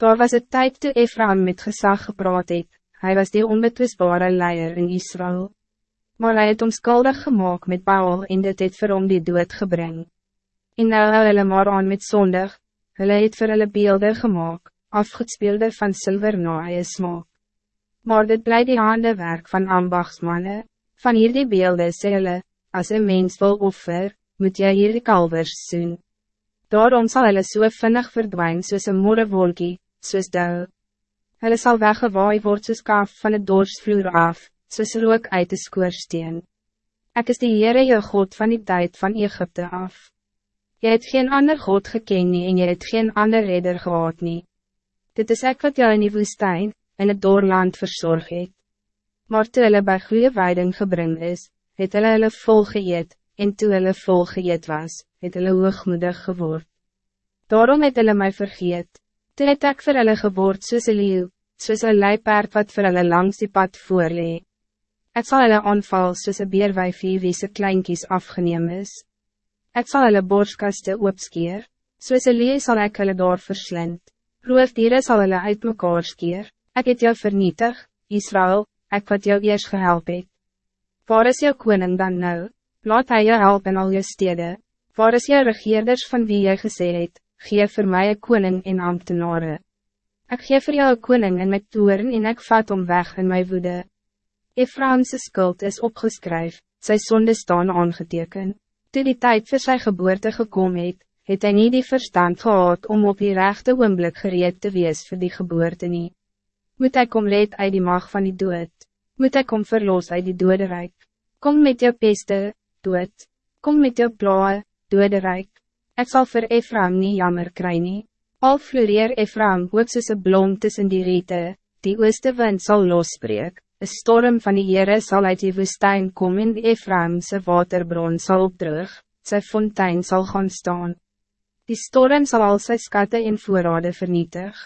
Daar was het tijd toe Ephraim met gezag gepraat het, hy was die onbetwisbare leier in Israël. Maar hij het omskuldig gemaakt met Baal en dit het vir hom die dood gebring. En nou hou hulle maar aan met zondig, hulle het vir hulle beelde gemaakt, afgespeelde van zilver na eie smaak. Maar dit bly die hande werk van ambachtsmannen, van hierdie beelde sê hulle, as een mens wil offer, moet jy hierdie kalvers soen. Daarom zal hulle so vinnig verdwijn soos een morrewolkie, soos dou. Hulle sal weggewaai word soos kaf van het doorsvloer af, soos rook uit de skoorsteen. Ek is die Heere jou God van die tijd van Egypte af. Jy het geen ander God geken nie en jy het geen ander redder gehad nie. Dit is ek wat jou in die woestijn, in het doorland verzorg het. Maar toe hulle by goeie weiding gebring is, het hulle hulle vol geëet, en toe hulle vol geëet was, het hulle hoogmoedig geword. Daarom het hulle my vergeet, toe het ek vir hulle geword soos een leeuw, soos een leipaard wat vir hulle langs die pad voorlee. Ek sal hulle aanval soos een beerwijfie wie sy kleinkies afgeneem is. Ek sal hulle borskaste oopskeer, soos een leeuw sal ek hulle daar verslind. Roofdieren sal hulle uit mekaar skeer, ek het jou vernietig, Israël, ek wat jou eers gehelp het. Waar is jou koning dan nou? Laat hij jou help in al je steden. Waar is jou regeerders van wie jy gesê het, geef voor mij een koning in ambtenaren. Ik geef voor jou een koning in met toeren en ik vat om weg in mijn woede. Ephraimse skuld is opgeskryf, sy sonde staan aangeteken. Toe die tijd voor zijn geboorte gekomen het, het hy nie die verstand gehad om op die rechte oomblik gereed te wees voor die geboorte nie. Moet hy kom red uit die mag van die dood? Moet hy kom verlos uit die doderijk? Kom met jou peste, dood. Kom met jou plae, doderijk. Ik zal voor Ephraim niet jammer kry nie. Al floreer Ephraim ook soos een blom tussen die riete, die ooste wind sal losbreek, een storm van die Heere sal uit die woestijn kom en die Ephraimse waterbron sal opdrug, sy fontein zal gaan staan. Die storm zal al sy skatte en voorrade vernietig.